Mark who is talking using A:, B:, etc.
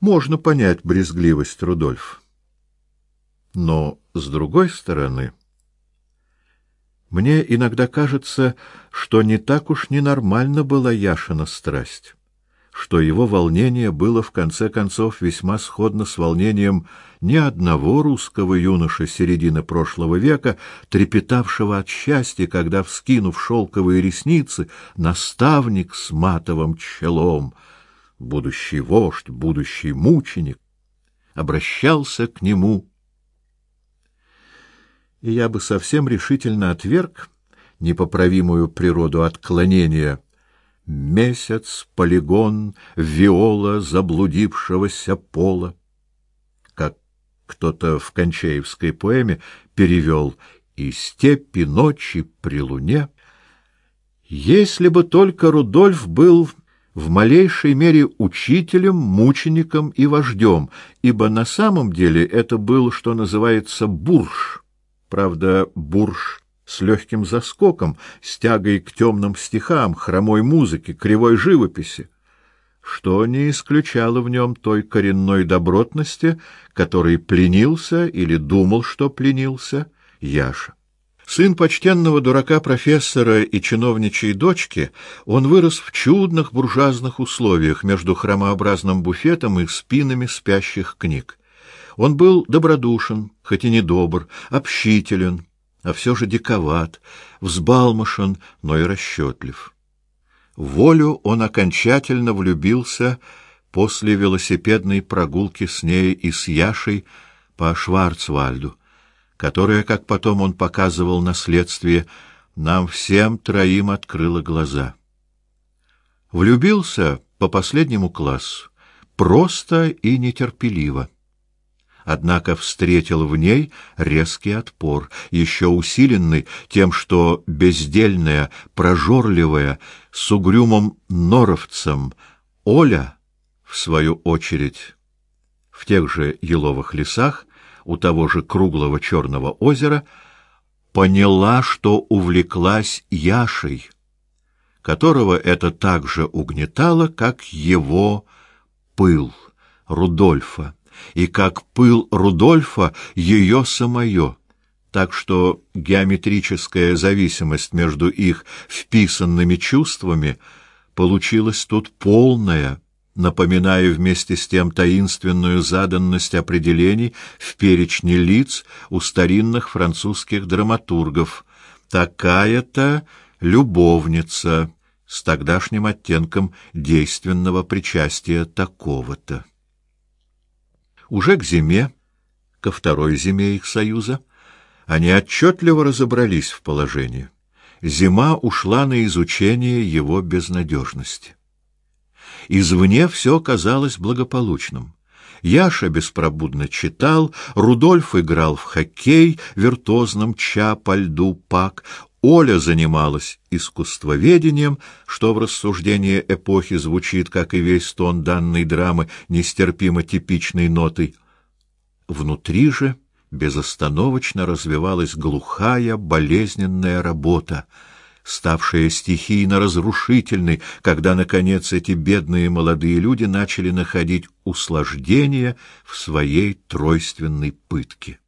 A: Можно понять брезгливость Рудольф. Но, с другой стороны, мне иногда кажется, что не так уж ненормально была Яшина страсть что его волнение было в конце концов весьма сходно с волнением ни одного русского юноши середины прошлого века, трепетавшего от счастья, когда, вскинув шелковые ресницы, наставник с матовым челом, будущий вождь, будущий мученик, обращался к нему. И я бы совсем решительно отверг непоправимую природу отклонения — Месяц, полигон, виола заблудившегося пола. Как кто-то в Кончаевской поэме перевел «И степи ночи при луне». Если бы только Рудольф был в малейшей мере учителем, мучеником и вождем, ибо на самом деле это был, что называется, бурж. Правда, бурж с легким заскоком, с тягой к темным стихам, хромой музыке, кривой живописи, что не исключало в нем той коренной добротности, которой пленился или думал, что пленился Яша. Сын почтенного дурака-профессора и чиновничьей дочки, он вырос в чудных буржуазных условиях между хромообразным буфетом и спинами спящих книг. Он был добродушен, хоть и недобр, общителен, а все же диковат, взбалмошен, но и расчетлив. В волю он окончательно влюбился после велосипедной прогулки с ней и с Яшей по Шварцвальду, которая, как потом он показывал на следствии, нам всем троим открыла глаза. Влюбился по последнему классу, просто и нетерпеливо однако встретил в ней резкий отпор, еще усиленный тем, что бездельная, прожорливая, с угрюмым норовцем Оля, в свою очередь, в тех же еловых лесах, у того же круглого черного озера, поняла, что увлеклась Яшей, которого это так же угнетало, как его пыл Рудольфа и как пыл Рудольфа ее самое, так что геометрическая зависимость между их вписанными чувствами получилась тут полная, напоминая вместе с тем таинственную заданность определений в перечне лиц у старинных французских драматургов. Такая-то любовница с тогдашним оттенком действенного причастия такого-то. Уже к зиме, ко второй зиме их союза, они отчетливо разобрались в положении. Зима ушла на изучение его безнадежности. Извне все казалось благополучным. Яша беспробудно читал, Рудольф играл в хоккей, виртуозным ча по льду пак, Оля занималась искусствоведением, что в рассуждении эпохи звучит, как и весь тон данной драмы, нестерпимо типичной нотой. Внутри же безостановочно развивалась глухая, болезненная работа, ставшая стихийно разрушительной, когда, наконец, эти бедные молодые люди начали находить услаждение в своей тройственной пытке.